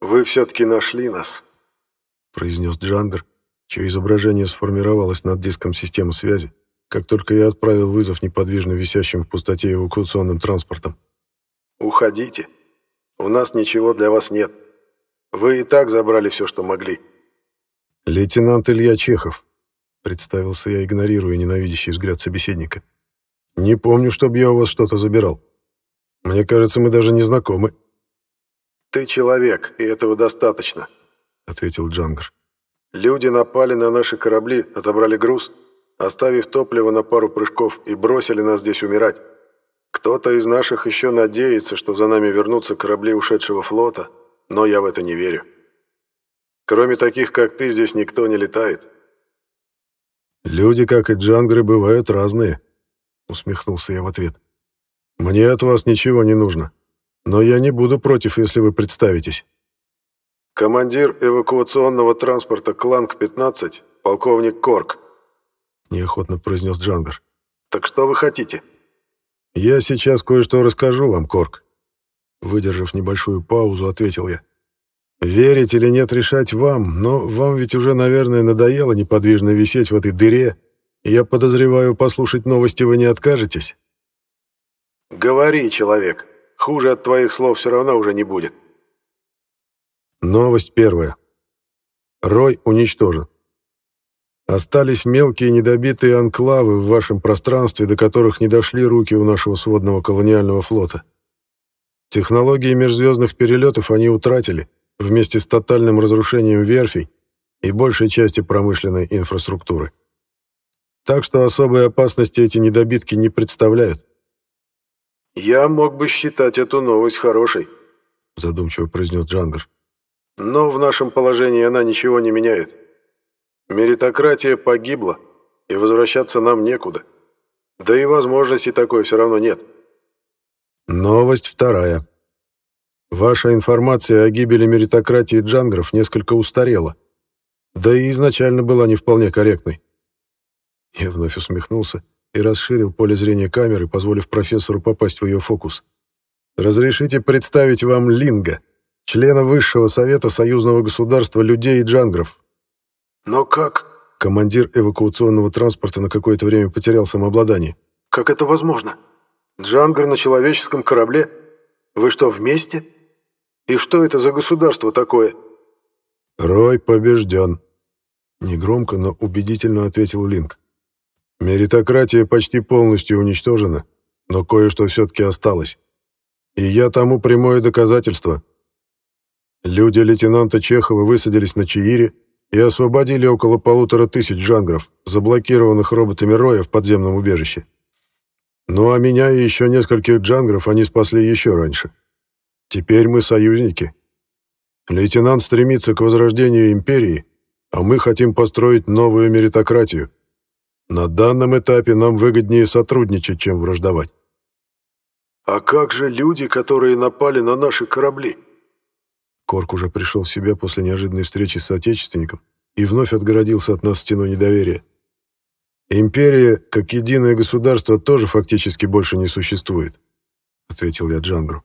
«Вы все-таки нашли нас», — произнес Джангар, чье изображение сформировалось над диском системы связи, как только я отправил вызов неподвижно висящим в пустоте эвакуационным транспортом. «Уходите. У нас ничего для вас нет. Вы и так забрали все, что могли». «Лейтенант Илья Чехов», — представился я, игнорируя ненавидящий взгляд собеседника. «Не помню, чтобы я у вас что-то забирал. Мне кажется, мы даже не знакомы». «Ты человек, и этого достаточно», — ответил Джангар. «Люди напали на наши корабли, отобрали груз, оставив топливо на пару прыжков и бросили нас здесь умирать. Кто-то из наших еще надеется, что за нами вернутся корабли ушедшего флота, но я в это не верю. Кроме таких, как ты, здесь никто не летает». «Люди, как и джангры, бывают разные», — усмехнулся я в ответ. «Мне от вас ничего не нужно, но я не буду против, если вы представитесь». «Командир эвакуационного транспорта Кланг-15, полковник Корк», — неохотно произнес Джангар. «Так что вы хотите?» «Я сейчас кое-что расскажу вам, Корк», — выдержав небольшую паузу, ответил я. «Верить или нет, решать вам, но вам ведь уже, наверное, надоело неподвижно висеть в этой дыре, я подозреваю, послушать новости вы не откажетесь». «Говори, человек. Хуже от твоих слов все равно уже не будет». Новость первая. Рой уничтожен. Остались мелкие недобитые анклавы в вашем пространстве, до которых не дошли руки у нашего сводного колониального флота. Технологии межзвездных перелетов они утратили, вместе с тотальным разрушением верфей и большей части промышленной инфраструктуры. Так что особой опасности эти недобитки не представляют. «Я мог бы считать эту новость хорошей», — задумчиво произнес Джангар. «Но в нашем положении она ничего не меняет. Меритократия погибла, и возвращаться нам некуда. Да и возможности такой все равно нет». Новость вторая. Ваша информация о гибели меритократии джангров несколько устарела. Да и изначально была не вполне корректной. Я вновь усмехнулся и расширил поле зрения камеры, позволив профессору попасть в ее фокус. «Разрешите представить вам Линга, члена Высшего Совета Союзного Государства Людей и Джангров». «Но как?» Командир эвакуационного транспорта на какое-то время потерял самообладание. «Как это возможно? Джангар на человеческом корабле? Вы что, вместе?» И что это за государство такое?» «Рой побежден», — негромко, но убедительно ответил Линк. «Меритократия почти полностью уничтожена, но кое-что все-таки осталось. И я тому прямое доказательство. Люди лейтенанта Чехова высадились на Чаире и освободили около полутора тысяч джангров, заблокированных роботами Роя в подземном убежище. Ну а меня и еще нескольких джангров они спасли еще раньше». Теперь мы союзники. Лейтенант стремится к возрождению империи, а мы хотим построить новую меритократию. На данном этапе нам выгоднее сотрудничать, чем враждовать. «А как же люди, которые напали на наши корабли?» Корк уже пришел в себя после неожиданной встречи с соотечественником и вновь отгородился от нас стеной недоверия. «Империя, как единое государство, тоже фактически больше не существует», — ответил я Джангру.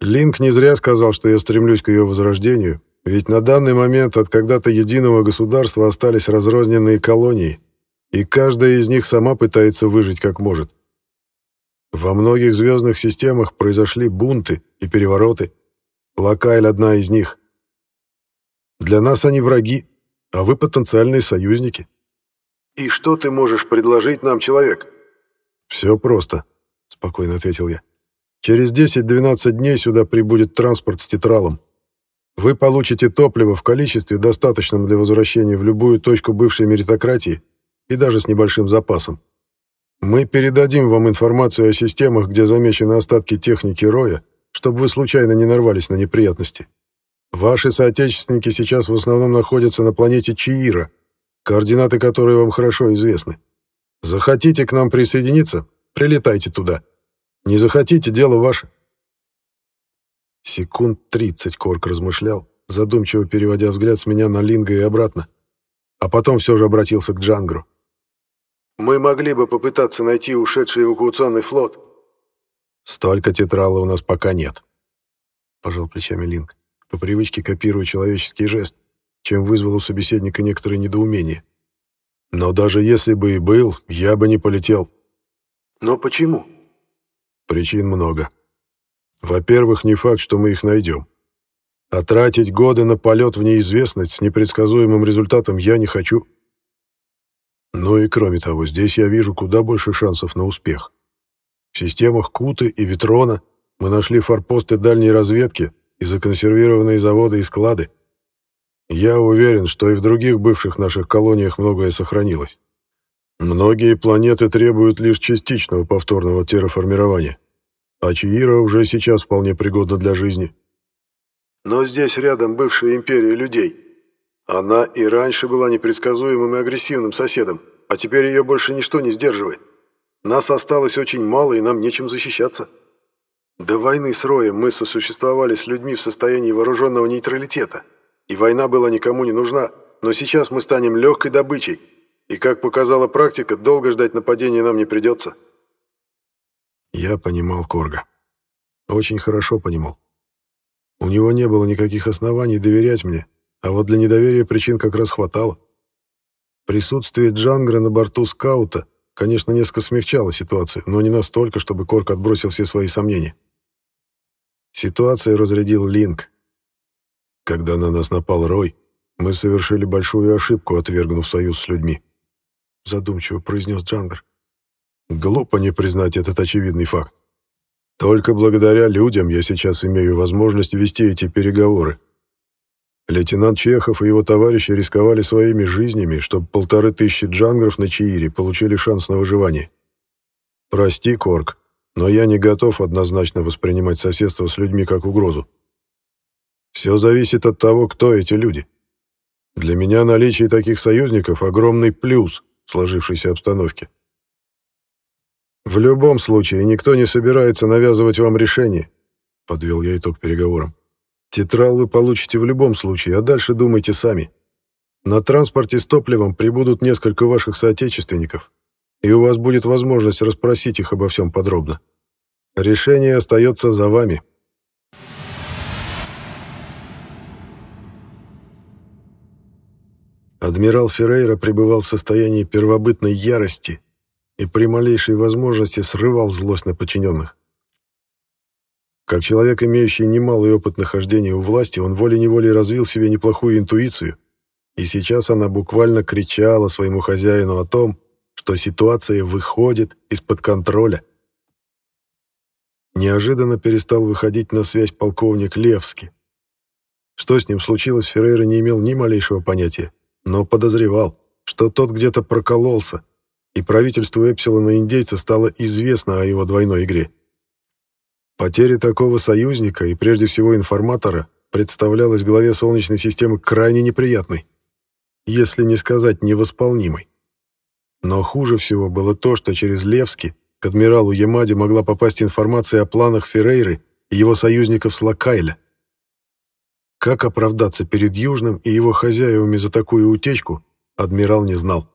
Линк не зря сказал, что я стремлюсь к ее возрождению, ведь на данный момент от когда-то единого государства остались разрозненные колонии, и каждая из них сама пытается выжить как может. Во многих звездных системах произошли бунты и перевороты. Локайль одна из них. Для нас они враги, а вы потенциальные союзники. «И что ты можешь предложить нам, человек?» «Все просто», — спокойно ответил я. Через 10-12 дней сюда прибудет транспорт с тетралом. Вы получите топливо в количестве, достаточном для возвращения в любую точку бывшей меритократии и даже с небольшим запасом. Мы передадим вам информацию о системах, где замечены остатки техники Роя, чтобы вы случайно не нарвались на неприятности. Ваши соотечественники сейчас в основном находятся на планете Чиира, координаты которой вам хорошо известны. Захотите к нам присоединиться? Прилетайте туда. Не захотите, дело ваше». Секунд тридцать Корк размышлял, задумчиво переводя взгляд с меня на Линга и обратно. А потом все же обратился к Джангру. «Мы могли бы попытаться найти ушедший эвакуационный флот». «Столько тетрала у нас пока нет», — пожал плечами Линг. по привычке копируя человеческий жест, чем вызвал у собеседника некоторое недоумение. «Но даже если бы и был, я бы не полетел». «Но почему?» «Причин много. Во-первых, не факт, что мы их найдем. А тратить годы на полет в неизвестность с непредсказуемым результатом я не хочу. Ну и кроме того, здесь я вижу куда больше шансов на успех. В системах Куты и Ветрона мы нашли форпосты дальней разведки и законсервированные заводы и склады. Я уверен, что и в других бывших наших колониях многое сохранилось. Многие планеты требуют лишь частичного повторного терраформирования, а Чиира уже сейчас вполне пригодна для жизни. Но здесь рядом бывшая империя людей. Она и раньше была непредсказуемым и агрессивным соседом, а теперь ее больше ничто не сдерживает. Нас осталось очень мало, и нам нечем защищаться. До войны с Роем мы сосуществовали с людьми в состоянии вооруженного нейтралитета, и война была никому не нужна, но сейчас мы станем легкой добычей, и, как показала практика, долго ждать нападения нам не придется. Я понимал Корга. Очень хорошо понимал. У него не было никаких оснований доверять мне, а вот для недоверия причин как раз хватало. Присутствие Джангра на борту скаута конечно, несколько смягчало ситуацию, но не настолько, чтобы Корк отбросил все свои сомнения. Ситуацию разрядил Линк. Когда на нас напал Рой, мы совершили большую ошибку, отвергнув союз с людьми. Задумчиво произнес Джангар. Глупо не признать этот очевидный факт. Только благодаря людям я сейчас имею возможность вести эти переговоры. Лейтенант Чехов и его товарищи рисковали своими жизнями, чтобы полторы тысячи джангров на Чиире получили шанс на выживание. Прости, Корк, но я не готов однозначно воспринимать соседство с людьми как угрозу. Все зависит от того, кто эти люди. Для меня наличие таких союзников — огромный плюс в сложившейся обстановке. В любом случае, никто не собирается навязывать вам решение, — подвел я итог переговорам. Тетрал вы получите в любом случае, а дальше думайте сами. На транспорте с топливом прибудут несколько ваших соотечественников, и у вас будет возможность расспросить их обо всем подробно. Решение остается за вами. Адмирал Феррейра пребывал в состоянии первобытной ярости и при малейшей возможности срывал злость на подчиненных. Как человек, имеющий немалый опыт нахождения у власти, он волей-неволей развил себе неплохую интуицию, и сейчас она буквально кричала своему хозяину о том, что ситуация выходит из-под контроля. Неожиданно перестал выходить на связь полковник Левский. Что с ним случилось, Феррейра не имел ни малейшего понятия, но подозревал, что тот где-то прокололся, и правительству Эпсилона индейца стало известно о его двойной игре. Потеря такого союзника и прежде всего информатора представлялась главе Солнечной системы крайне неприятной, если не сказать невосполнимой. Но хуже всего было то, что через Левски к адмиралу Ямаде могла попасть информация о планах Феррейры и его союзников с Лакайля. Как оправдаться перед Южным и его хозяевами за такую утечку, адмирал не знал.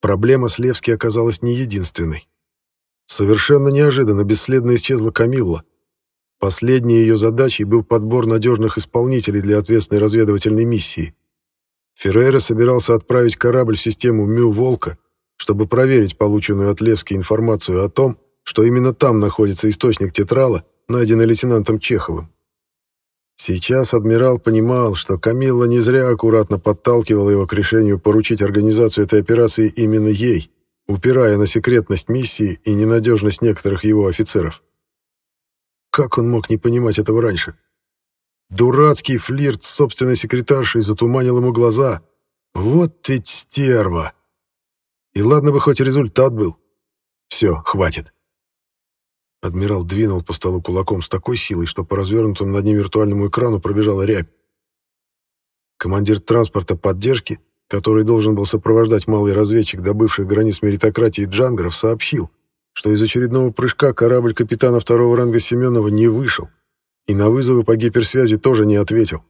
Проблема с Левски оказалась не единственной. Совершенно неожиданно бесследно исчезла Камилла. Последней ее задачей был подбор надежных исполнителей для ответственной разведывательной миссии. Феррейра собирался отправить корабль в систему Мю-Волка, чтобы проверить полученную от Левски информацию о том, что именно там находится источник тетрала, найденный лейтенантом Чеховым. Сейчас адмирал понимал, что Камилла не зря аккуратно подталкивала его к решению поручить организацию этой операции именно ей упирая на секретность миссии и ненадежность некоторых его офицеров. Как он мог не понимать этого раньше? Дурацкий флирт с собственной секретаршей затуманил ему глаза. Вот ведь стерва! И ладно бы хоть результат был. Все, хватит. Адмирал двинул по столу кулаком с такой силой, что по развернутому над ним виртуальному экрану пробежала рябь. Командир транспорта поддержки который должен был сопровождать малый разведчик до бывших границ меритократии Джангеров, сообщил, что из очередного прыжка корабль капитана второго ранга Семенова не вышел и на вызовы по гиперсвязи тоже не ответил.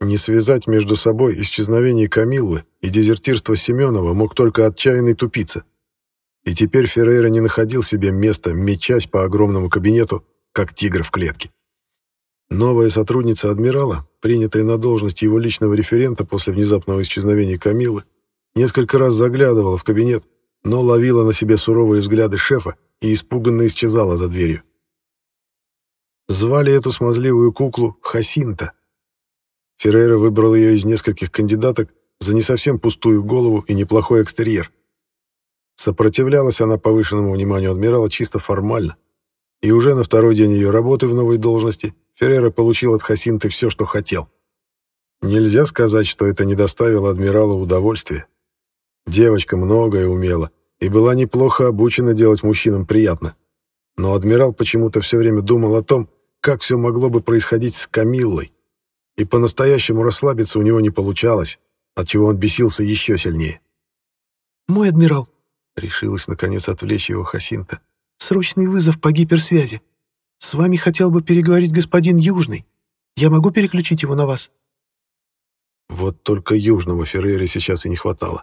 Не связать между собой исчезновение Камиллы и дезертирство Семенова мог только отчаянный тупица. И теперь Феррейра не находил себе места, мечась по огромному кабинету, как тигр в клетке. Новая сотрудница адмирала, принятая на должность его личного референта после внезапного исчезновения Камилы, несколько раз заглядывала в кабинет, но ловила на себе суровые взгляды шефа и испуганно исчезала за дверью. Звали эту смазливую куклу Хасинта. Феррейра выбрал ее из нескольких кандидаток за не совсем пустую голову и неплохой экстерьер. Сопротивлялась она повышенному вниманию адмирала чисто формально, и уже на второй день ее работы в новой должности Феррера получил от Хасинты все, что хотел. Нельзя сказать, что это не доставило адмиралу удовольствия. Девочка многое умела и была неплохо обучена делать мужчинам приятно. Но адмирал почему-то все время думал о том, как все могло бы происходить с Камиллой. И по-настоящему расслабиться у него не получалось, отчего он бесился еще сильнее. «Мой адмирал», — решилась наконец отвлечь его Хасинта, — Срочный вызов по гиперсвязи. С вами хотел бы переговорить господин Южный. Я могу переключить его на вас?» Вот только Южного Феррери сейчас и не хватало.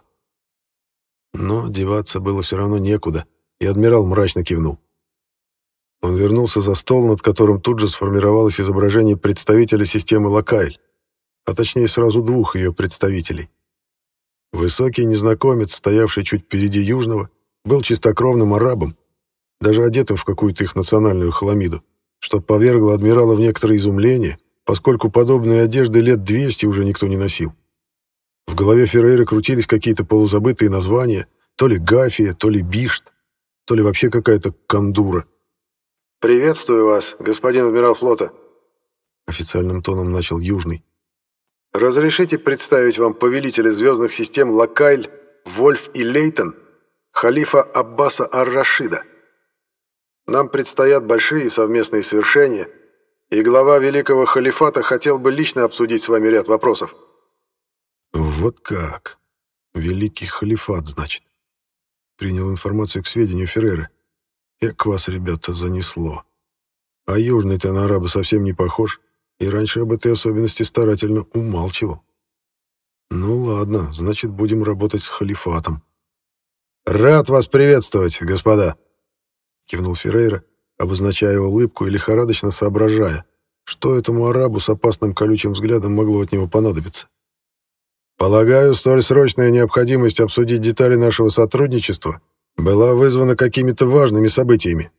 Но деваться было все равно некуда, и адмирал мрачно кивнул. Он вернулся за стол, над которым тут же сформировалось изображение представителя системы Локайль, а точнее сразу двух ее представителей. Высокий незнакомец, стоявший чуть впереди Южного, был чистокровным арабом, даже одетым в какую-то их национальную хламиду, что повергло адмирала в некоторое изумление, поскольку подобные одежды лет 200 уже никто не носил. В голове Феррейра крутились какие-то полузабытые названия, то ли Гафия, то ли Бишт, то ли вообще какая-то кондура. «Приветствую вас, господин адмирал флота», — официальным тоном начал Южный. «Разрешите представить вам повелителя звездных систем Лакайль, Вольф и Лейтон, халифа Аббаса Ар-Рашида». Нам предстоят большие совместные свершения, и глава Великого Халифата хотел бы лично обсудить с вами ряд вопросов». «Вот как? Великий Халифат, значит?» Принял информацию к сведению Феррера. «Эк вас, ребята, занесло. А южный-то на араба совсем не похож, и раньше об этой особенности старательно умалчивал. Ну ладно, значит, будем работать с Халифатом». «Рад вас приветствовать, господа!» Кивнул Феррейра, обозначая улыбку и лихорадочно соображая, что этому арабу с опасным колючим взглядом могло от него понадобиться. «Полагаю, столь срочная необходимость обсудить детали нашего сотрудничества была вызвана какими-то важными событиями.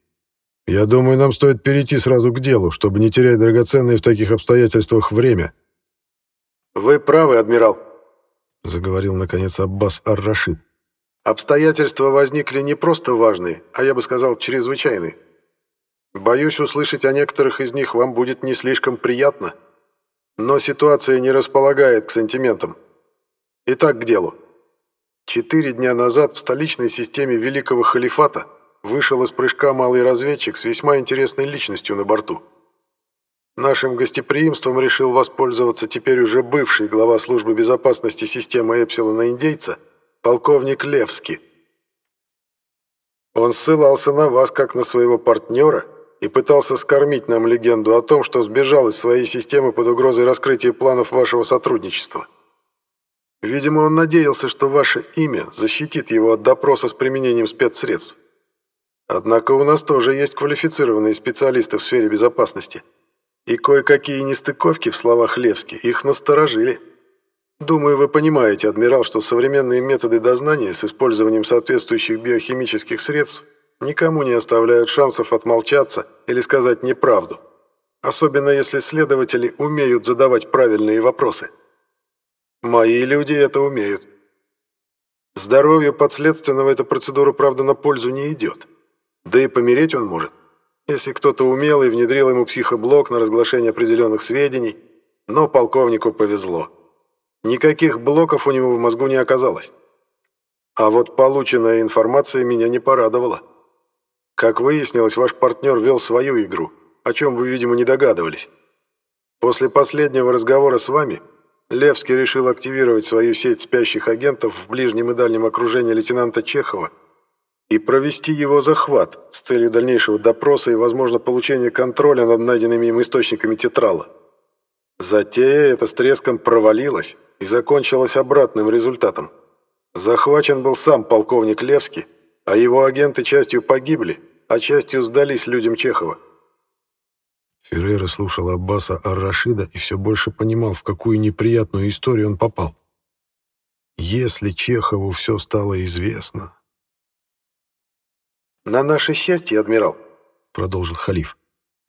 Я думаю, нам стоит перейти сразу к делу, чтобы не терять драгоценное в таких обстоятельствах время». «Вы правы, адмирал», — заговорил, наконец, Аббас Ар-Рашид. Обстоятельства возникли не просто важные, а я бы сказал, чрезвычайные. Боюсь, услышать о некоторых из них вам будет не слишком приятно, но ситуация не располагает к сантиментам. Итак, к делу. Четыре дня назад в столичной системе Великого Халифата вышел из прыжка малый разведчик с весьма интересной личностью на борту. Нашим гостеприимством решил воспользоваться теперь уже бывший глава службы безопасности системы Эпсилона Индейца – полковник Левский. Он ссылался на вас как на своего партнера и пытался скормить нам легенду о том, что сбежал из своей системы под угрозой раскрытия планов вашего сотрудничества. Видимо, он надеялся, что ваше имя защитит его от допроса с применением спецсредств. Однако у нас тоже есть квалифицированные специалисты в сфере безопасности. И кое-какие нестыковки в словах Левски их насторожили. Думаю, вы понимаете, адмирал, что современные методы дознания с использованием соответствующих биохимических средств никому не оставляют шансов отмолчаться или сказать неправду. Особенно если следователи умеют задавать правильные вопросы. Мои люди это умеют. Здоровью подследственного эта процедура, правда, на пользу не идет. Да и помереть он может. Если кто-то умелый внедрил ему психоблок на разглашение определенных сведений, но полковнику повезло. Никаких блоков у него в мозгу не оказалось. А вот полученная информация меня не порадовала. Как выяснилось, ваш партнер вел свою игру, о чем вы, видимо, не догадывались. После последнего разговора с вами Левский решил активировать свою сеть спящих агентов в ближнем и дальнем окружении лейтенанта Чехова и провести его захват с целью дальнейшего допроса и, возможно, получения контроля над найденными им источниками тетрала. Затея эта с треском провалилась, и закончилось обратным результатом. Захвачен был сам полковник Левский, а его агенты частью погибли, а частью сдались людям Чехова. Феррейра слушал Аббаса Ар-Рашида и все больше понимал, в какую неприятную историю он попал. Если Чехову все стало известно... «На наше счастье, адмирал», — продолжил халиф,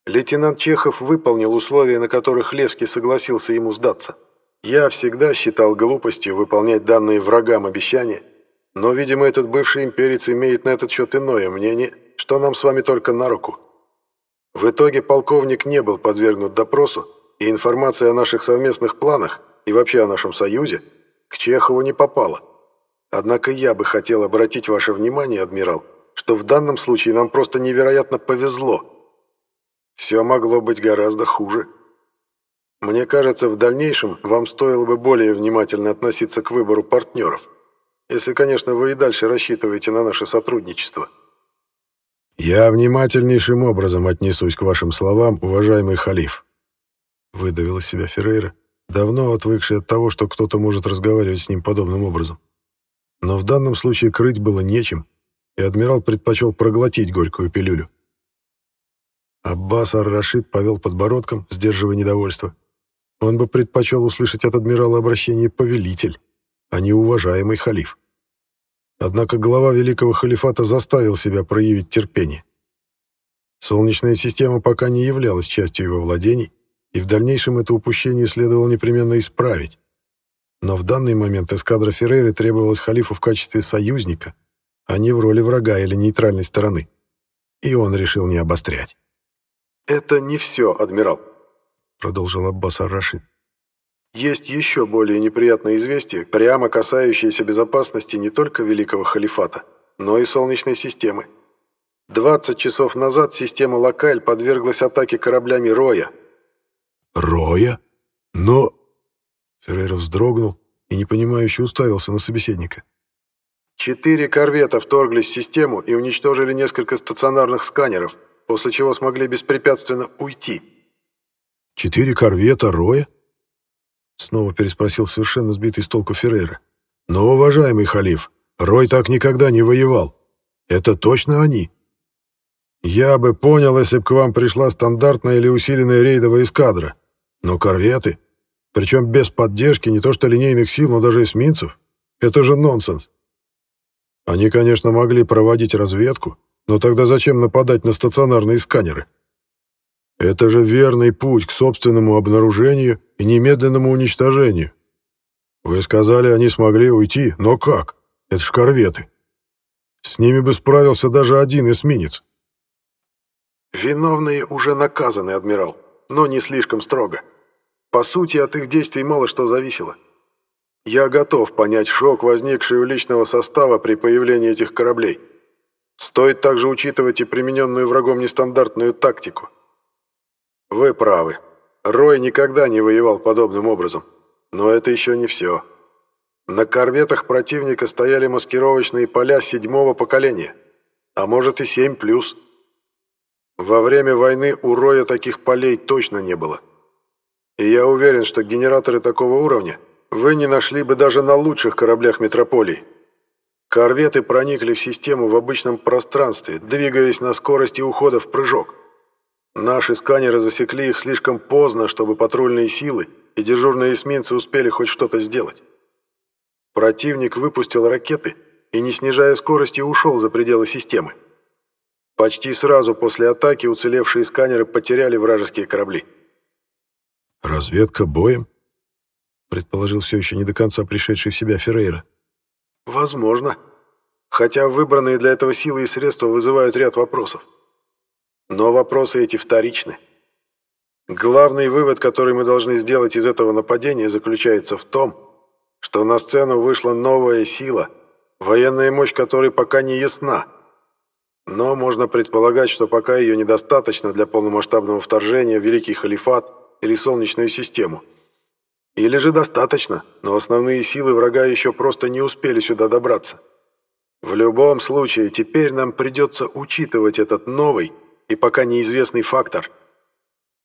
«лейтенант Чехов выполнил условия, на которых Левский согласился ему сдаться. Я всегда считал глупостью выполнять данные врагам обещания, но, видимо, этот бывший имперец имеет на этот счет иное мнение, что нам с вами только на руку. В итоге полковник не был подвергнут допросу, и информация о наших совместных планах и вообще о нашем союзе к Чехову не попала. Однако я бы хотел обратить ваше внимание, адмирал, что в данном случае нам просто невероятно повезло. Все могло быть гораздо хуже. Мне кажется, в дальнейшем вам стоило бы более внимательно относиться к выбору партнеров. Если, конечно, вы и дальше рассчитываете на наше сотрудничество. «Я внимательнейшим образом отнесусь к вашим словам, уважаемый халиф», — выдавил из себя Феррейра, давно отвыкший от того, что кто-то может разговаривать с ним подобным образом. Но в данном случае крыть было нечем, и адмирал предпочел проглотить горькую пилюлю. Аббас ар-Рашид повел подбородком, сдерживая недовольство. Он бы предпочел услышать от адмирала обращение «повелитель», а не «уважаемый халиф». Однако глава Великого Халифата заставил себя проявить терпение. Солнечная система пока не являлась частью его владений, и в дальнейшем это упущение следовало непременно исправить. Но в данный момент эскадра Феррейры требовалась халифу в качестве союзника, а не в роли врага или нейтральной стороны. И он решил не обострять. «Это не все, адмирал», — продолжил Аббас ар-Рашид. Есть еще более неприятное известие, прямо касающееся безопасности не только Великого Халифата, но и Солнечной системы. 20 часов назад система Локаль подверглась атаке кораблями Роя. «Роя? Но...» Феррейра вздрогнул и непонимающе уставился на собеседника. Четыре корвета вторглись в систему и уничтожили несколько стационарных сканеров, после чего смогли беспрепятственно уйти. «Четыре корвета Роя?» Снова переспросил совершенно сбитый с толку Феррейра. «Но, уважаемый халиф, Рой так никогда не воевал. Это точно они?» «Я бы понял, если бы к вам пришла стандартная или усиленная рейдовая эскадра. Но корветы, причем без поддержки не то что линейных сил, но даже эсминцев, это же нонсенс. Они, конечно, могли проводить разведку, но тогда зачем нападать на стационарные сканеры?» Это же верный путь к собственному обнаружению и немедленному уничтожению. Вы сказали, они смогли уйти, но как? Это ж корветы. С ними бы справился даже один эсминец. Виновные уже наказаны, адмирал, но не слишком строго. По сути, от их действий мало что зависело. Я готов понять шок, возникший у личного состава при появлении этих кораблей. Стоит также учитывать и примененную врагом нестандартную тактику – вы правы. Рой никогда не воевал подобным образом. Но это еще не все. На корветах противника стояли маскировочные поля седьмого поколения, а может и семь плюс. Во время войны у Роя таких полей точно не было. И я уверен, что генераторы такого уровня вы не нашли бы даже на лучших кораблях метрополии. Корветы проникли в систему в обычном пространстве, двигаясь на скорости ухода в прыжок. Наши сканеры засекли их слишком поздно, чтобы патрульные силы и дежурные эсминцы успели хоть что-то сделать. Противник выпустил ракеты и, не снижая скорости, ушел за пределы системы. Почти сразу после атаки уцелевшие сканеры потеряли вражеские корабли. «Разведка боем?» — предположил все еще не до конца пришедший в себя Феррейра. «Возможно. Хотя выбранные для этого силы и средства вызывают ряд вопросов. Но вопросы эти вторичны. Главный вывод, который мы должны сделать из этого нападения, заключается в том, что на сцену вышла новая сила, военная мощь которой пока не ясна. Но можно предполагать, что пока ее недостаточно для полномасштабного вторжения в Великий Халифат или Солнечную систему. Или же достаточно, но основные силы врага еще просто не успели сюда добраться. В любом случае, теперь нам придется учитывать этот новый, и пока неизвестный фактор.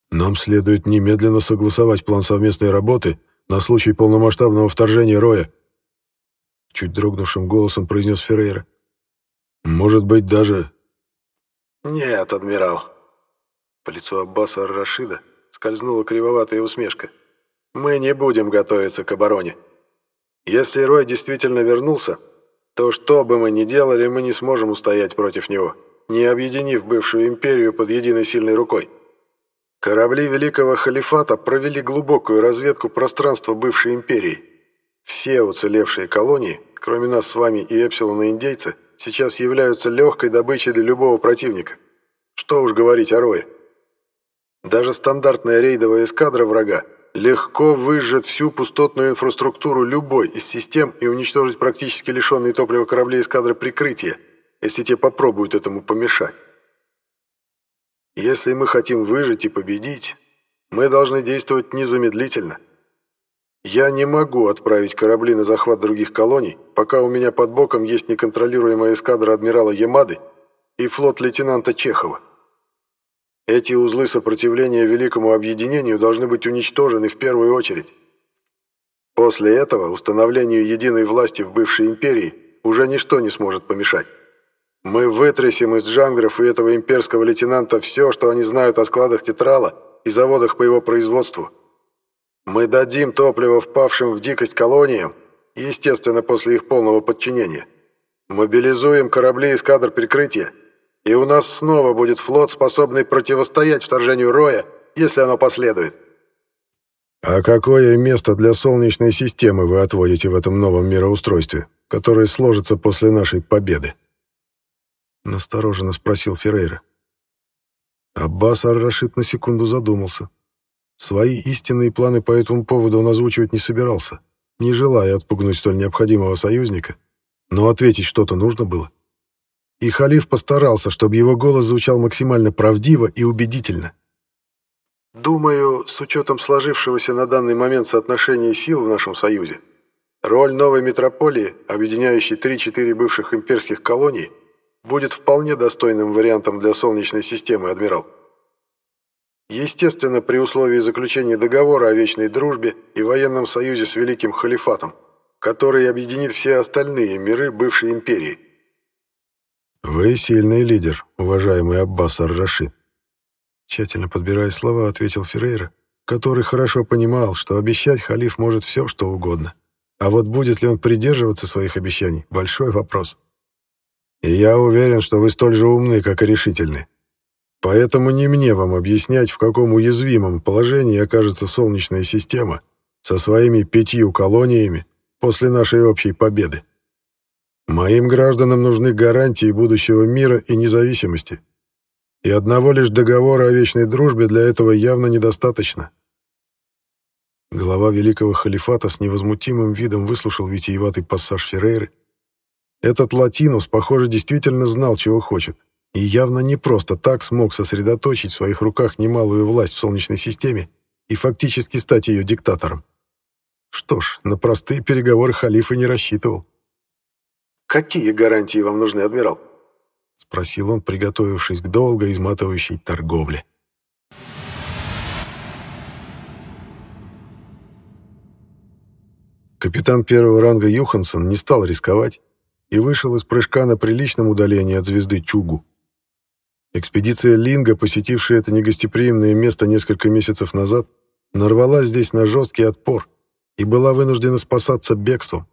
Нам следует немедленно согласовать план совместной работы на случай полномасштабного вторжения Роя. Чуть дрогнувшим голосом произнес Феррейра. Может быть, даже... Нет, адмирал. По лицу Аббаса Ар-Рашида скользнула кривоватая усмешка. «Мы не будем готовиться к обороне. Если Рой действительно вернулся, то что бы мы ни делали, мы не сможем устоять против него, не объединив бывшую империю под единой сильной рукой. Корабли Великого Халифата провели глубокую разведку пространства бывшей империи. Все уцелевшие колонии, кроме нас с вами и Эпсилона-индейца, сейчас являются легкой добычей для любого противника. Что уж говорить о Рое. Даже стандартная рейдовая эскадра врага легко выжжет всю пустотную инфраструктуру любой из систем и уничтожить практически лишенные топлива корабли эскадры прикрытия, если те попробуют этому помешать. Если мы хотим выжить и победить, мы должны действовать незамедлительно. Я не могу отправить корабли на захват других колоний, пока у меня под боком есть неконтролируемая эскадра адмирала Ямады и флот лейтенанта Чехова. Эти узлы сопротивления Великому Объединению должны быть уничтожены в первую очередь. После этого установлению единой власти в бывшей империи уже ничто не сможет помешать. Мы вытрясем из джангров и этого имперского лейтенанта все, что они знают о складах Тетрала и заводах по его производству. Мы дадим топливо впавшим в дикость колониям, естественно, после их полного подчинения. Мобилизуем корабли эскадр прикрытия – и у нас снова будет флот, способный противостоять вторжению Роя, если оно последует. А какое место для Солнечной системы вы отводите в этом новом мироустройстве, которое сложится после нашей победы? Настороженно спросил Феррейра. Аббас Ар-Рашид на секунду задумался. Свои истинные планы по этому поводу он озвучивать не собирался, не желая отпугнуть столь необходимого союзника, но ответить что-то нужно было. И халиф постарался, чтобы его голос звучал максимально правдиво и убедительно. «Думаю, с учетом сложившегося на данный момент соотношения сил в нашем союзе, роль новой метрополии, объединяющей 3-4 бывших имперских колоний, будет вполне достойным вариантом для Солнечной системы, адмирал. Естественно, при условии заключения договора о вечной дружбе и военном союзе с Великим Халифатом, который объединит все остальные миры бывшей империи. «Вы сильный лидер, уважаемый Аббас Ар-Рашид», тщательно подбирая слова, ответил Феррейра, который хорошо понимал, что обещать халиф может все, что угодно. А вот будет ли он придерживаться своих обещаний – большой вопрос. И я уверен, что вы столь же умны, как и решительны. Поэтому не мне вам объяснять, в каком уязвимом положении окажется Солнечная система со своими пятью колониями после нашей общей победы. Моим гражданам нужны гарантии будущего мира и независимости. И одного лишь договора о вечной дружбе для этого явно недостаточно. Глава Великого Халифата с невозмутимым видом выслушал витиеватый пассаж Феррейры. Этот латинус, похоже, действительно знал, чего хочет, и явно не просто так смог сосредоточить в своих руках немалую власть в Солнечной системе и фактически стать ее диктатором. Что ж, на простые переговоры халифа не рассчитывал. «Какие гарантии вам нужны, адмирал?» — спросил он, приготовившись к долго изматывающей торговле. Капитан первого ранга Юхансон не стал рисковать и вышел из прыжка на приличном удалении от звезды Чугу. Экспедиция Линга, посетившая это негостеприимное место несколько месяцев назад, нарвалась здесь на жесткий отпор и была вынуждена спасаться бегством.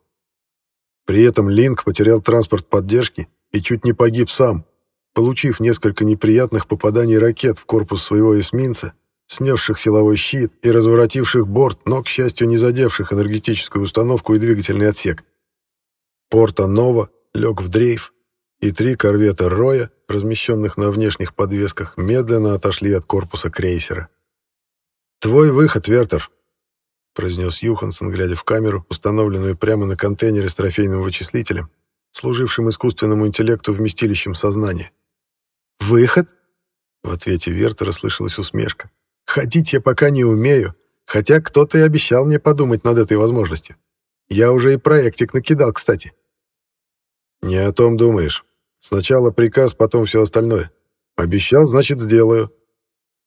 При этом Линк потерял транспорт поддержки и чуть не погиб сам, получив несколько неприятных попаданий ракет в корпус своего эсминца, снесших силовой щит и разворотивших борт, но, к счастью, не задевших энергетическую установку и двигательный отсек. Порта Нова лег в дрейф, и три корвета Роя, размещенных на внешних подвесках, медленно отошли от корпуса крейсера. «Твой выход, Вертер», произнес Юхансон, глядя в камеру, установленную прямо на контейнере с трофейным вычислителем, служившим искусственному интеллекту вместилищем сознания. «Выход?» В ответе Вертера слышалась усмешка. «Ходить я пока не умею, хотя кто-то и обещал мне подумать над этой возможностью. Я уже и проектик накидал, кстати». «Не о том думаешь. Сначала приказ, потом все остальное. Обещал, значит, сделаю.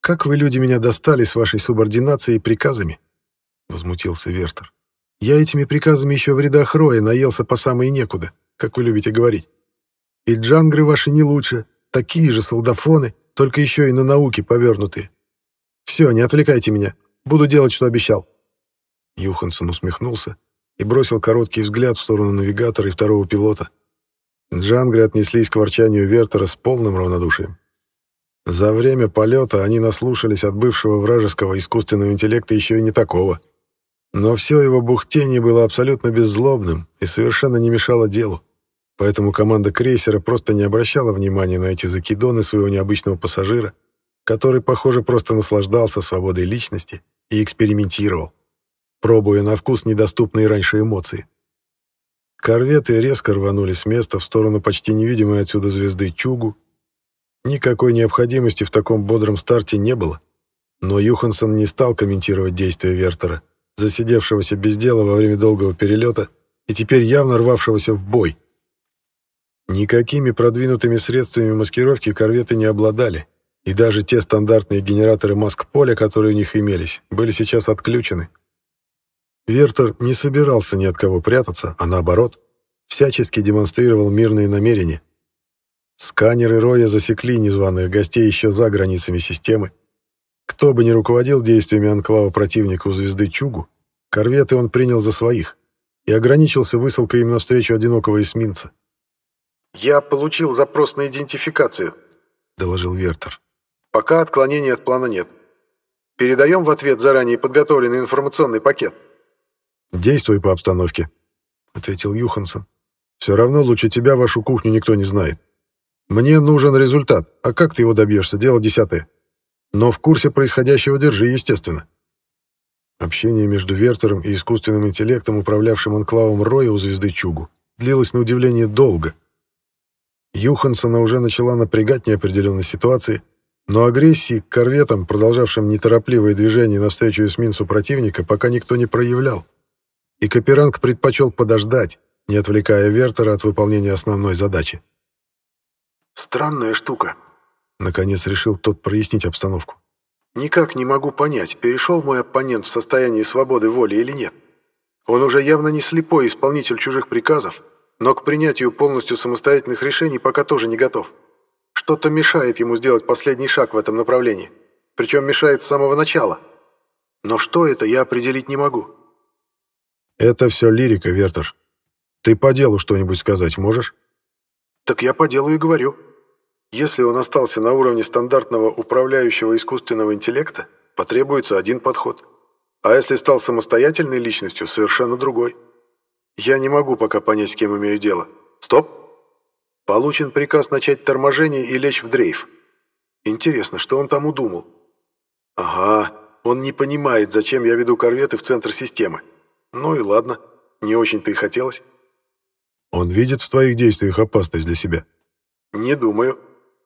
Как вы, люди, меня достали с вашей субординацией и приказами?» — возмутился Вертер. «Я этими приказами еще в рядах Роя наелся по самой некуда, как вы любите говорить. И джангры ваши не лучше, такие же солдафоны, только еще и на науке повернутые. Все, не отвлекайте меня. Буду делать, что обещал». Юхансон усмехнулся и бросил короткий взгляд в сторону навигатора и второго пилота. Джангры отнеслись к ворчанию Вертера с полным равнодушием. За время полета они наслушались от бывшего вражеского искусственного интеллекта еще и не такого. Но все его бухтение было абсолютно беззлобным и совершенно не мешало делу. Поэтому команда крейсера просто не обращала внимания на эти закидоны своего необычного пассажира, который, похоже, просто наслаждался свободой личности и экспериментировал, пробуя на вкус недоступные раньше эмоции. Корветы резко рванули с места в сторону почти невидимой отсюда звезды Чугу. Никакой необходимости в таком бодром старте не было, но Юхансон не стал комментировать действия Вертера, засидевшегося без дела во время долгого перелета и теперь явно рвавшегося в бой. Никакими продвинутыми средствами маскировки корветы не обладали, и даже те стандартные генераторы маск-поля, которые у них имелись, были сейчас отключены. Вертер не собирался ни от кого прятаться, а наоборот, всячески демонстрировал мирные намерения. Сканеры Роя засекли незваных гостей еще за границами системы. Кто бы ни руководил действиями анклава противника у звезды Чугу, корветы он принял за своих и ограничился высылкой им навстречу одинокого эсминца. «Я получил запрос на идентификацию», — доложил Вертер. «Пока отклонений от плана нет. Передаем в ответ заранее подготовленный информационный пакет». «Действуй по обстановке», — ответил Юхансон. «Все равно лучше тебя вашу кухню никто не знает. Мне нужен результат, а как ты его добьешься, дело десятое. Но в курсе происходящего держи, естественно». Общение между Вертером и искусственным интеллектом, управлявшим анклавом Роя у звезды Чугу, длилось на удивление долго. Юхансона уже начала напрягать неопределенность ситуации, но агрессии к корветам, продолжавшим неторопливое движение навстречу эсминцу противника, пока никто не проявлял и Каперанг предпочел подождать, не отвлекая Вертера от выполнения основной задачи. «Странная штука», — наконец решил тот прояснить обстановку. «Никак не могу понять, перешел мой оппонент в состоянии свободы воли или нет. Он уже явно не слепой исполнитель чужих приказов, но к принятию полностью самостоятельных решений пока тоже не готов. Что-то мешает ему сделать последний шаг в этом направлении, причем мешает с самого начала. Но что это, я определить не могу». «Это все лирика, Вертер. Ты по делу что-нибудь сказать можешь?» «Так я по делу и говорю. Если он остался на уровне стандартного управляющего искусственного интеллекта, потребуется один подход. А если стал самостоятельной личностью, совершенно другой. Я не могу пока понять, с кем имею дело. Стоп! Получен приказ начать торможение и лечь в дрейф. Интересно, что он там удумал? Ага, он не понимает, зачем я веду корветы в центр системы. Ну и ладно, не очень-то и хотелось. Он видит в твоих действиях опасность для себя? Не думаю.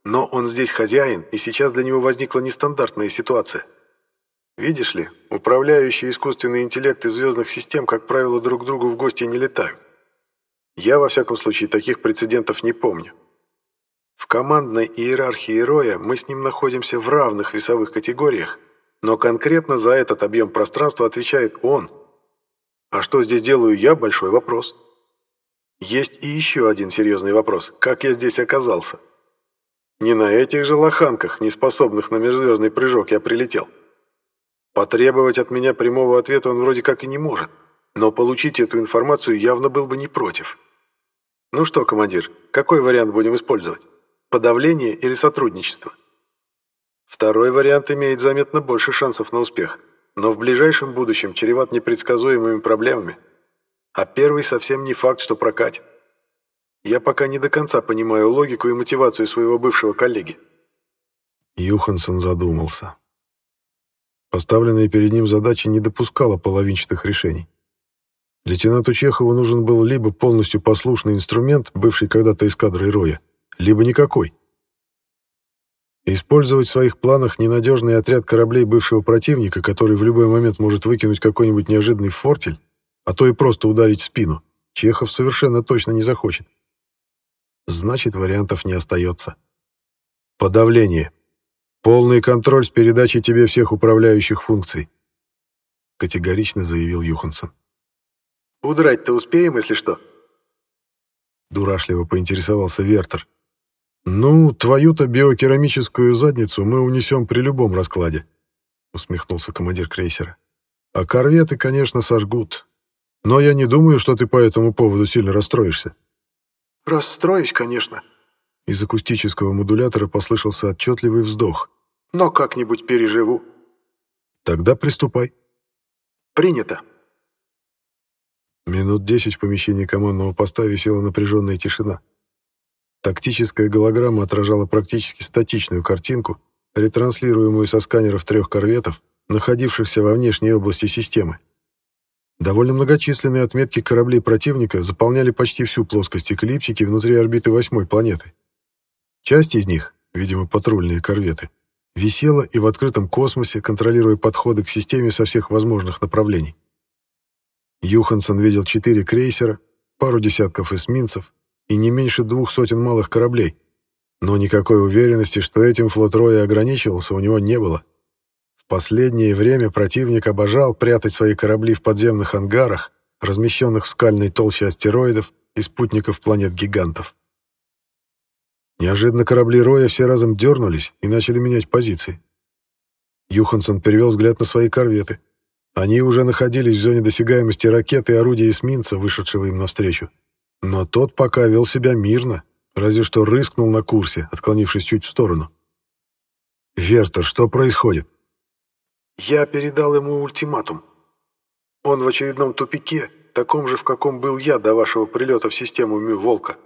Но он здесь хозяин, и сейчас для него возникла нестандартная ситуация. Видишь ли, управляющие искусственный интеллект из звездных систем, как правило, друг к другу в гости не летают. Я, во всяком случае, таких прецедентов не помню. В командной иерархии Роя мы с ним находимся в равных весовых категориях, но конкретно за этот объем пространства отвечает он – а что здесь делаю я – большой вопрос. Есть и еще один серьезный вопрос. Как я здесь оказался? Не на этих же лоханках, не способных на межзвездный прыжок, я прилетел. Потребовать от меня прямого ответа он вроде как и не может, но получить эту информацию явно был бы не против. Ну что, командир, какой вариант будем использовать? Подавление или сотрудничество? Второй вариант имеет заметно больше шансов на успех – но в ближайшем будущем чреват непредсказуемыми проблемами. А первый совсем не факт, что прокатит. Я пока не до конца понимаю логику и мотивацию своего бывшего коллеги. Юхансон задумался. Поставленная перед ним задача не допускала половинчатых решений. Лейтенанту Чехову нужен был либо полностью послушный инструмент, бывший когда-то эскадрой Роя, либо никакой. Использовать в своих планах ненадежный отряд кораблей бывшего противника, который в любой момент может выкинуть какой-нибудь неожиданный фортель, а то и просто ударить в спину, Чехов совершенно точно не захочет. Значит, вариантов не остается. Подавление. Полный контроль с передачей тебе всех управляющих функций. Категорично заявил Юхансон. «Удрать-то успеем, если что?» Дурашливо поинтересовался Вертер. «Ну, твою-то биокерамическую задницу мы унесем при любом раскладе», — усмехнулся командир крейсера. «А корветы, конечно, сожгут. Но я не думаю, что ты по этому поводу сильно расстроишься». «Расстроюсь, конечно». Из акустического модулятора послышался отчетливый вздох. «Но как-нибудь переживу». «Тогда приступай». «Принято». Минут десять в помещении командного поста висела напряженная тишина. Тактическая голограмма отражала практически статичную картинку, ретранслируемую со сканеров трех корветов, находившихся во внешней области системы. Довольно многочисленные отметки кораблей противника заполняли почти всю плоскость эклиптики внутри орбиты восьмой планеты. Часть из них, видимо, патрульные корветы, висела и в открытом космосе, контролируя подходы к системе со всех возможных направлений. Юхансон видел четыре крейсера, пару десятков эсминцев и не меньше двух сотен малых кораблей, но никакой уверенности, что этим флот Роя ограничивался, у него не было. В последнее время противник обожал прятать свои корабли в подземных ангарах, размещенных в скальной толще астероидов и спутников планет-гигантов. Неожиданно корабли Роя все разом дернулись и начали менять позиции. Юхансон перевел взгляд на свои корветы — они уже находились в зоне досягаемости ракеты и орудия эсминца, вышедшего им навстречу. Но тот пока вел себя мирно, разве что рыскнул на курсе, отклонившись чуть в сторону. «Вертер, что происходит?» «Я передал ему ультиматум. Он в очередном тупике, таком же, в каком был я до вашего прилета в систему Мю-Волка.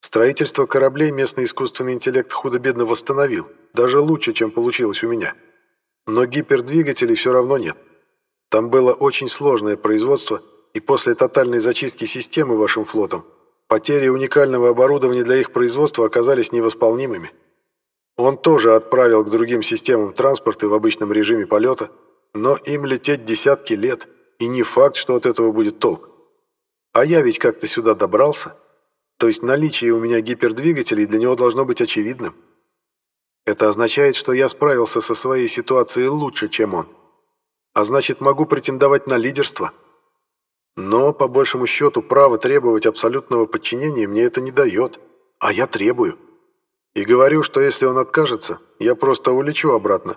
Строительство кораблей местный искусственный интеллект худо-бедно восстановил, даже лучше, чем получилось у меня. Но гипердвигателей все равно нет». Там было очень сложное производство, и после тотальной зачистки системы вашим флотом потери уникального оборудования для их производства оказались невосполнимыми. Он тоже отправил к другим системам транспорта в обычном режиме полета, но им лететь десятки лет, и не факт, что от этого будет толк. А я ведь как-то сюда добрался, то есть наличие у меня гипердвигателей для него должно быть очевидным. Это означает, что я справился со своей ситуацией лучше, чем он а значит, могу претендовать на лидерство. Но, по большему счету, право требовать абсолютного подчинения мне это не дает, а я требую. И говорю, что если он откажется, я просто улечу обратно,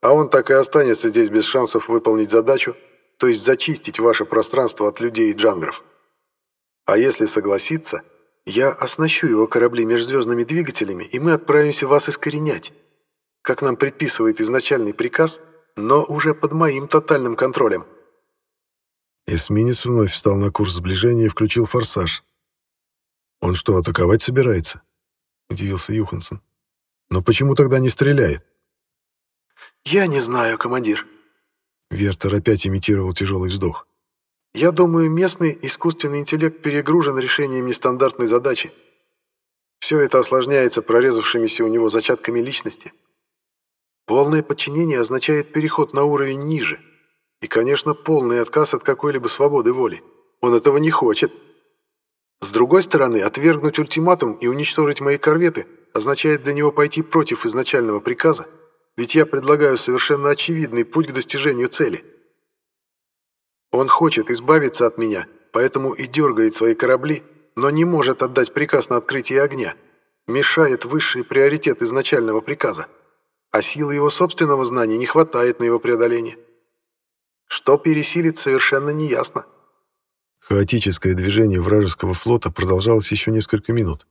а он так и останется здесь без шансов выполнить задачу, то есть зачистить ваше пространство от людей и джангров. А если согласится, я оснащу его корабли межзвездными двигателями, и мы отправимся вас искоренять. Как нам предписывает изначальный приказ – но уже под моим тотальным контролем. Эсминец вновь встал на курс сближения и включил форсаж. «Он что, атаковать собирается?» — удивился Юхансон. «Но почему тогда не стреляет?» «Я не знаю, командир». Вертер опять имитировал тяжелый вздох. «Я думаю, местный искусственный интеллект перегружен решением нестандартной задачи. Все это осложняется прорезавшимися у него зачатками личности. Полное подчинение означает переход на уровень ниже. И, конечно, полный отказ от какой-либо свободы воли. Он этого не хочет. С другой стороны, отвергнуть ультиматум и уничтожить мои корветы означает для него пойти против изначального приказа, ведь я предлагаю совершенно очевидный путь к достижению цели. Он хочет избавиться от меня, поэтому и дергает свои корабли, но не может отдать приказ на открытие огня, мешает высший приоритет изначального приказа а силы его собственного знания не хватает на его преодоление. Что пересилит, совершенно неясно. Хаотическое движение вражеского флота продолжалось еще несколько минут.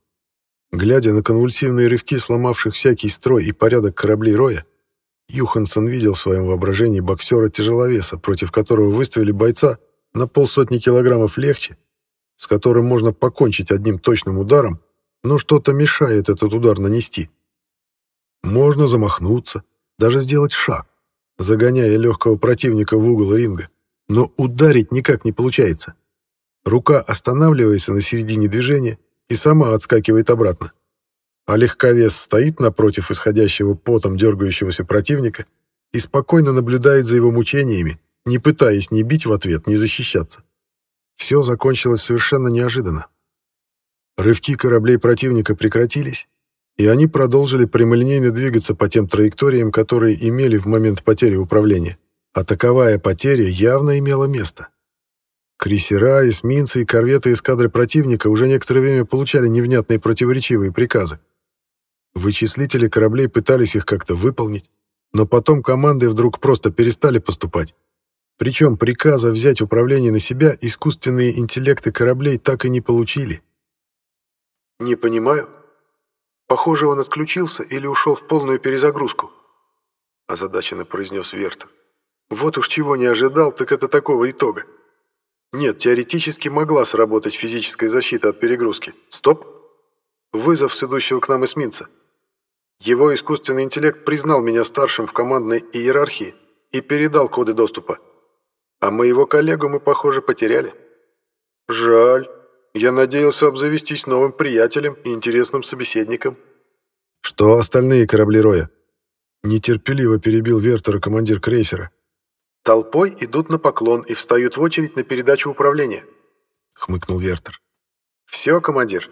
Глядя на конвульсивные рывки, сломавших всякий строй и порядок кораблей Роя, Юхансон видел в своем воображении боксера-тяжеловеса, против которого выставили бойца на полсотни килограммов легче, с которым можно покончить одним точным ударом, но что-то мешает этот удар нанести. Можно замахнуться, даже сделать шаг, загоняя легкого противника в угол ринга, но ударить никак не получается. Рука останавливается на середине движения и сама отскакивает обратно. А легковес стоит напротив исходящего потом дергающегося противника и спокойно наблюдает за его мучениями, не пытаясь ни бить в ответ, ни защищаться. Все закончилось совершенно неожиданно. Рывки кораблей противника прекратились, и они продолжили прямолинейно двигаться по тем траекториям, которые имели в момент потери управления. А таковая потеря явно имела место. Крейсера, эсминцы и корветы эскадры противника уже некоторое время получали невнятные противоречивые приказы. Вычислители кораблей пытались их как-то выполнить, но потом команды вдруг просто перестали поступать. Причем приказа взять управление на себя искусственные интеллекты кораблей так и не получили. «Не понимаю. Похоже, он отключился или ушел в полную перезагрузку», озадаченно произнес Вертер. «Вот уж чего не ожидал, так это такого итога. Нет, теоретически могла сработать физическая защита от перегрузки. Стоп. Вызов с идущего к нам эсминца. Его искусственный интеллект признал меня старшим в командной иерархии и передал коды доступа. А моего коллегу мы, похоже, потеряли. Жаль. Я надеялся обзавестись новым приятелем и интересным собеседником. Что остальные корабли Роя? Нетерпеливо перебил Вертера командир крейсера. Толпой идут на поклон и встают в очередь на передачу управления. Хмыкнул Вертер. Все, командир.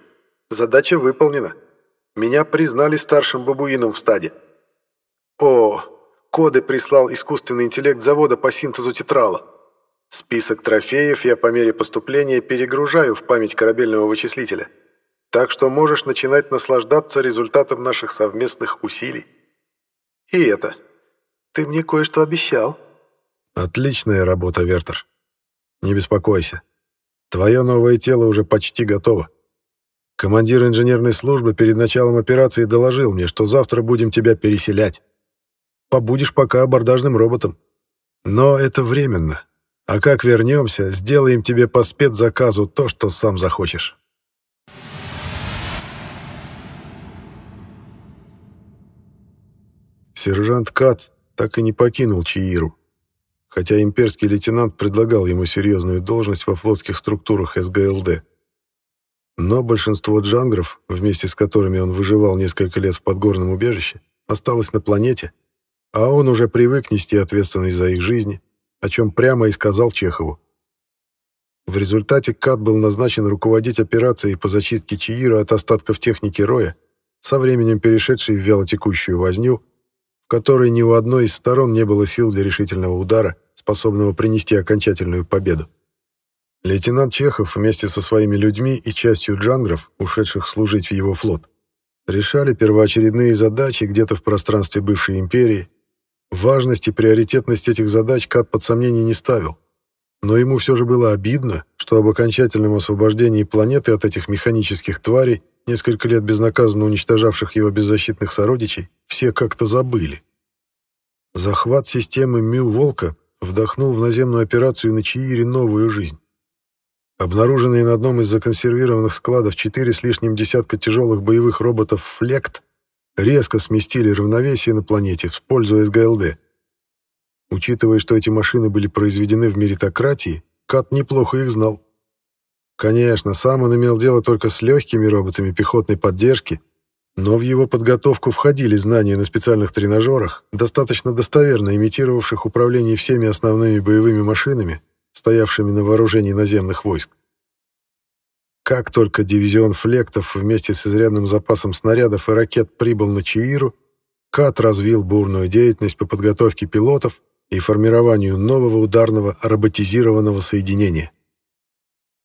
Задача выполнена. Меня признали старшим бабуином в стаде. О, коды прислал искусственный интеллект завода по синтезу тетрала. Список трофеев я по мере поступления перегружаю в память корабельного вычислителя. Так что можешь начинать наслаждаться результатом наших совместных усилий. И это. Ты мне кое-что обещал. Отличная работа, Вертер. Не беспокойся. Твое новое тело уже почти готово. Командир инженерной службы перед началом операции доложил мне, что завтра будем тебя переселять. Побудешь пока абордажным роботом. Но это временно. А как вернемся, сделаем тебе по спецзаказу то, что сам захочешь. Сержант Кат так и не покинул Чииру хотя имперский лейтенант предлагал ему серьезную должность во флотских структурах СГЛД. Но большинство джангров, вместе с которыми он выживал несколько лет в подгорном убежище, осталось на планете, а он уже привык нести ответственность за их жизни, о чем прямо и сказал Чехову. В результате Кат был назначен руководить операцией по зачистке Чиира от остатков техники Роя, со временем перешедшей в вялотекущую возню, в которой ни у одной из сторон не было сил для решительного удара, способного принести окончательную победу. Лейтенант Чехов вместе со своими людьми и частью джангров, ушедших служить в его флот, решали первоочередные задачи где-то в пространстве бывшей империи. Важность и приоритетность этих задач Кат под сомнение не ставил. Но ему все же было обидно, что об окончательном освобождении планеты от этих механических тварей, несколько лет безнаказанно уничтожавших его беззащитных сородичей, все как-то забыли. Захват системы Мю-Волка вдохнул в наземную операцию на Чиире новую жизнь. Обнаруженные на одном из законсервированных складов четыре с лишним десятка тяжелых боевых роботов «Флект» резко сместили равновесие на планете в пользу СГЛД. Учитывая, что эти машины были произведены в меритократии, Кат неплохо их знал. Конечно, сам он имел дело только с легкими роботами пехотной поддержки, но в его подготовку входили знания на специальных тренажерах, достаточно достоверно имитировавших управление всеми основными боевыми машинами, стоявшими на вооружении наземных войск. Как только дивизион флектов вместе с изрядным запасом снарядов и ракет прибыл на Чииру, КАТ развил бурную деятельность по подготовке пилотов и формированию нового ударного роботизированного соединения.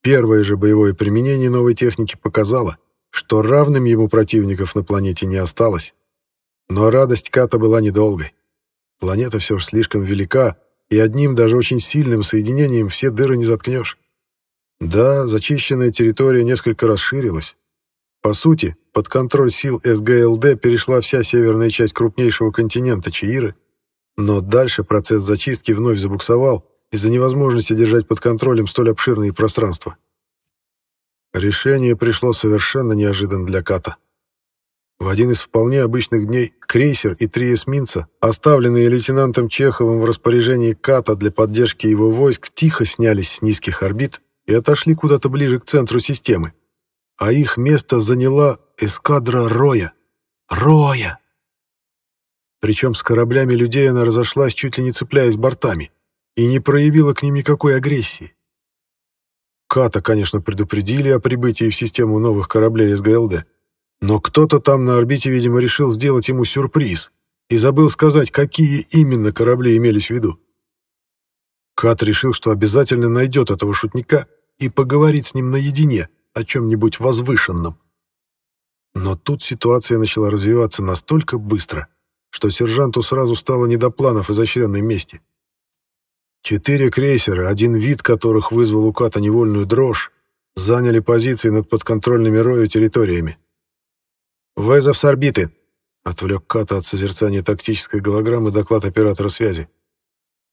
Первое же боевое применение новой техники показало, что равным ему противников на планете не осталось. Но радость Ката была недолгой. Планета все же слишком велика, и одним даже очень сильным соединением все дыры не заткнешь. Да, зачищенная территория несколько расширилась. По сути, под контроль сил СГЛД перешла вся северная часть крупнейшего континента Чаиры, но дальше процесс зачистки вновь забуксовал из-за невозможности держать под контролем столь обширные пространства. Решение пришло совершенно неожиданно для Ката. В один из вполне обычных дней крейсер и три эсминца, оставленные лейтенантом Чеховым в распоряжении Ката для поддержки его войск, тихо снялись с низких орбит и отошли куда-то ближе к центру системы. А их место заняла эскадра Роя. Роя! Причем с кораблями людей она разошлась, чуть ли не цепляясь бортами, и не проявила к ним никакой агрессии. Ката, конечно, предупредили о прибытии в систему новых кораблей СГЛД. Но кто-то там на орбите, видимо, решил сделать ему сюрприз и забыл сказать, какие именно корабли имелись в виду. Кат решил, что обязательно найдет этого шутника и поговорит с ним наедине о чем-нибудь возвышенном. Но тут ситуация начала развиваться настолько быстро, что сержанту сразу стало не до планов изощренной мести. Четыре крейсера, один вид которых вызвал у Ката невольную дрожь, заняли позиции над подконтрольными Рою территориями. «Вызов с орбиты!» — отвлек Ката от созерцания тактической голограммы доклад оператора связи.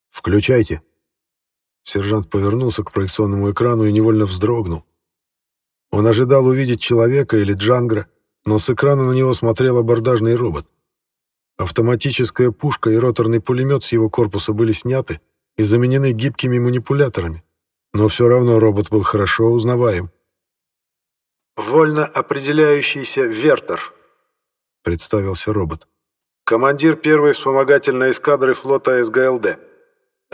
«Включайте!» Сержант повернулся к проекционному экрану и невольно вздрогнул. Он ожидал увидеть человека или джангра, но с экрана на него смотрел абордажный робот. Автоматическая пушка и роторный пулемет с его корпуса были сняты и заменены гибкими манипуляторами, но все равно робот был хорошо узнаваем. «Вольно определяющийся Вертер», — представился робот. «Командир первой вспомогательной эскадры флота СГЛД.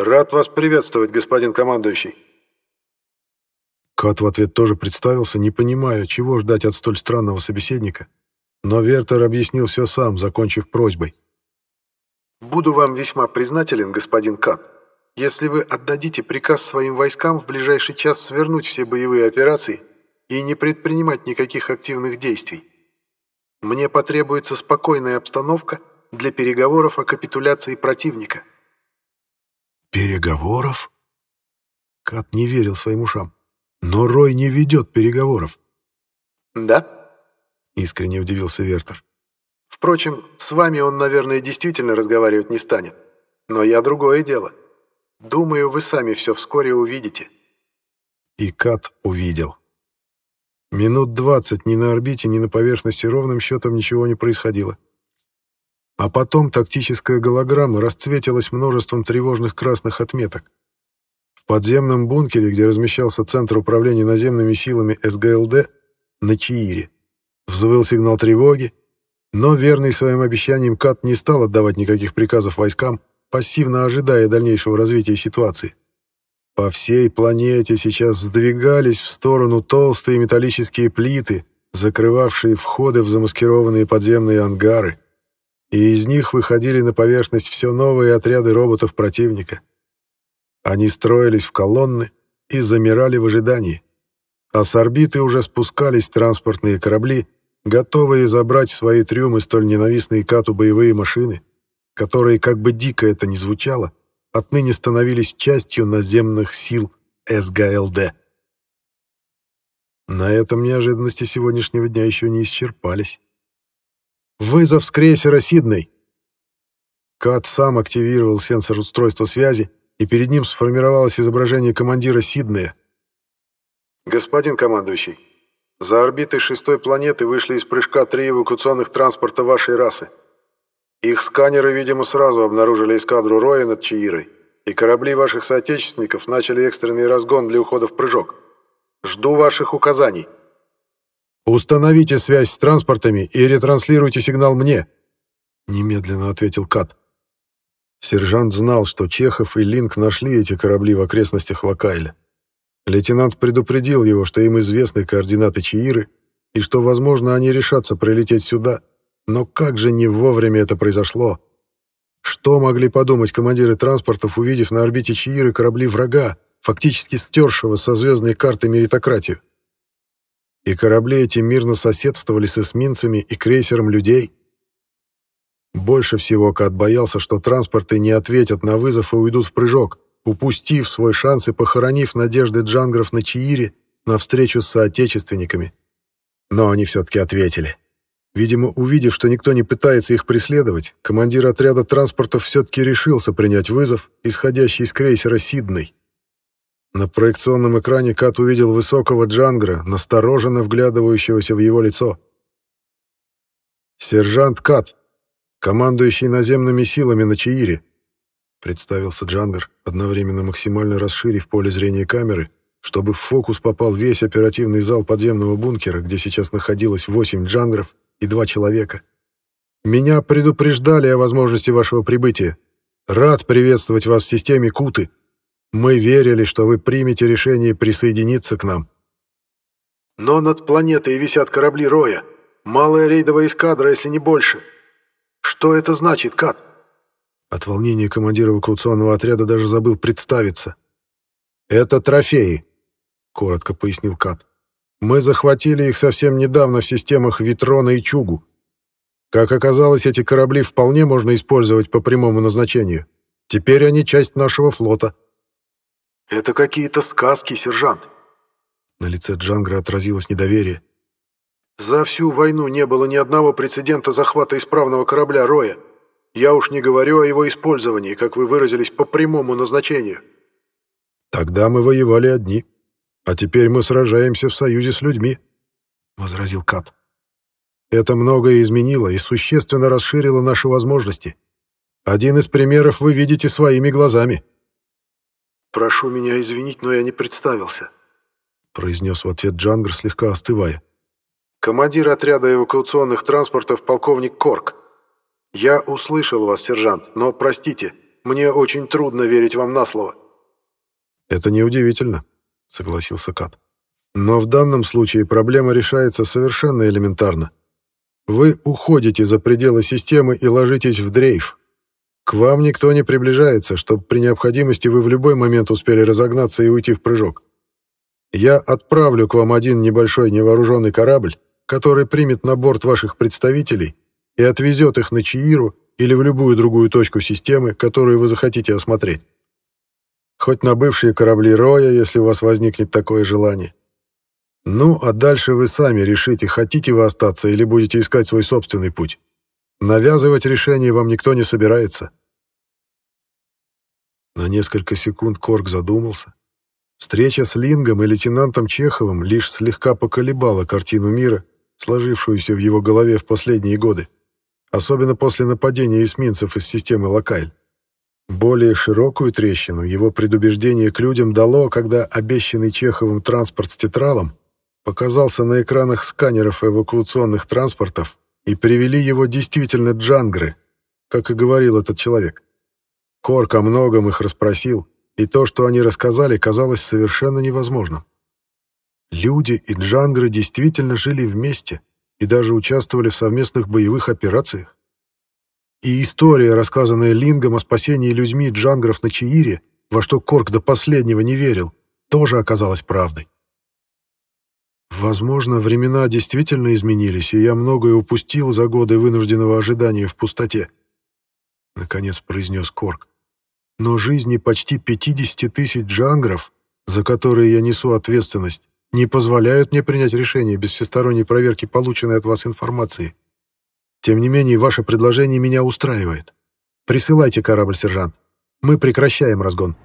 Рад вас приветствовать, господин командующий». Кат в ответ тоже представился, не понимая, чего ждать от столь странного собеседника. Но Вертер объяснил все сам, закончив просьбой. «Буду вам весьма признателен, господин Кат, если вы отдадите приказ своим войскам в ближайший час свернуть все боевые операции и не предпринимать никаких активных действий. Мне потребуется спокойная обстановка для переговоров о капитуляции противника». «Переговоров?» Кат не верил своим ушам. «Но Рой не ведет переговоров». «Да?» — искренне удивился Вертер. «Впрочем, с вами он, наверное, действительно разговаривать не станет. Но я другое дело. Думаю, вы сами все вскоре увидите». И Кат увидел. Минут двадцать ни на орбите, ни на поверхности ровным счетом ничего не происходило. А потом тактическая голограмма расцветилась множеством тревожных красных отметок. В подземном бункере, где размещался Центр управления наземными силами СГЛД, на Чиире, взвыл сигнал тревоги, но верный своим обещаниям Кат не стал отдавать никаких приказов войскам, пассивно ожидая дальнейшего развития ситуации. По всей планете сейчас сдвигались в сторону толстые металлические плиты, закрывавшие входы в замаскированные подземные ангары, и из них выходили на поверхность все новые отряды роботов противника. Они строились в колонны и замирали в ожидании, а с орбиты уже спускались транспортные корабли, готовые забрать в свои трюмы столь ненавистные Кату боевые машины, которые, как бы дико это ни звучало, отныне становились частью наземных сил СГЛД. На этом неожиданности сегодняшнего дня еще не исчерпались. «Вызов с крейсера Сидней!» Кат сам активировал сенсор устройства связи, и перед ним сформировалось изображение командира Сиднея. «Господин командующий, за орбитой шестой планеты вышли из прыжка три эвакуационных транспорта вашей расы. Их сканеры, видимо, сразу обнаружили эскадру Роя над Чаирой, и корабли ваших соотечественников начали экстренный разгон для ухода в прыжок. Жду ваших указаний». «Установите связь с транспортами и ретранслируйте сигнал мне», — немедленно ответил Кат. Сержант знал, что Чехов и Линк нашли эти корабли в окрестностях Локайля. Лейтенант предупредил его, что им известны координаты Чаиры, и что, возможно, они решатся прилететь сюда, но как же не вовремя это произошло? Что могли подумать командиры транспортов, увидев на орбите Чииры корабли врага, фактически стершего со звездной карты меритократию? И корабли эти мирно соседствовали с эсминцами и крейсером людей. Больше всего Кат боялся, что транспорты не ответят на вызов и уйдут в прыжок, упустив свой шанс и похоронив надежды джангров на Чиире на встречу с соотечественниками. Но они все-таки ответили. Видимо, увидев, что никто не пытается их преследовать, командир отряда транспортов все-таки решился принять вызов, исходящий из крейсера «Сидней». На проекционном экране Кат увидел высокого Джангра, настороженно вглядывающегося в его лицо. «Сержант Кат, командующий наземными силами на Чаире», представился Джангар, одновременно максимально расширив поле зрения камеры, чтобы в фокус попал весь оперативный зал подземного бункера, где сейчас находилось восемь джангров и два человека. Меня предупреждали о возможности вашего прибытия. Рад приветствовать вас в системе Куты. Мы верили, что вы примете решение присоединиться к нам. Но над планетой висят корабли Роя. Малая рейдовая эскадра, если не больше. Что это значит, Кат? От волнения командир эвакуационного отряда даже забыл представиться. «Это трофеи», — коротко пояснил Кат. Мы захватили их совсем недавно в системах Витрона и Чугу. Как оказалось, эти корабли вполне можно использовать по прямому назначению. Теперь они часть нашего флота». «Это какие-то сказки, сержант». На лице Джангра отразилось недоверие. «За всю войну не было ни одного прецедента захвата исправного корабля «Роя». Я уж не говорю о его использовании, как вы выразились, по прямому назначению». «Тогда мы воевали одни, а теперь мы сражаемся в союзе с людьми», — возразил Кат. «Это многое изменило и существенно расширило наши возможности. Один из примеров вы видите своими глазами». «Прошу меня извинить, но я не представился», — произнес в ответ Джангр, слегка остывая. «Командир отряда эвакуационных транспортов полковник Корк. Я услышал вас, сержант, но, простите, мне очень трудно верить вам на слово». «Это неудивительно», — согласился Кат. «Но в данном случае проблема решается совершенно элементарно. Вы уходите за пределы системы и ложитесь в дрейф. К вам никто не приближается, чтобы при необходимости вы в любой момент успели разогнаться и уйти в прыжок. Я отправлю к вам один небольшой невооруженный корабль, который примет на борт ваших представителей и отвезет их на Чииру или в любую другую точку системы, которую вы захотите осмотреть. Хоть на бывшие корабли Роя, если у вас возникнет такое желание. Ну, а дальше вы сами решите, хотите вы остаться или будете искать свой собственный путь. Навязывать решение вам никто не собирается. На несколько секунд Корк задумался. Встреча с Лингом и лейтенантом Чеховым лишь слегка поколебала картину мира, сложившуюся в его голове в последние годы, особенно после нападения эсминцев из системы Локайль. Более широкую трещину его предубеждение к людям дало, когда обещанный Чеховым транспорт с тетралом показался на экранах сканеров эвакуационных транспортов и привели его действительно джангры, как и говорил этот человек. Корк о многом их расспросил, и то, что они рассказали, казалось совершенно невозможным. Люди и джангры действительно жили вместе и даже участвовали в совместных боевых операциях. И история, рассказанная Лингом о спасении людьми джангров на Чаире, во что Корк до последнего не верил, тоже оказалась правдой. Возможно, времена действительно изменились, и я многое упустил за годы вынужденного ожидания в пустоте. Наконец произнес Корк. Но жизни почти 50 тысяч джангров, за которые я несу ответственность, не позволяют мне принять решение без всесторонней проверки полученной от вас информации. Тем не менее, ваше предложение меня устраивает. Присылайте корабль, сержант. Мы прекращаем разгон.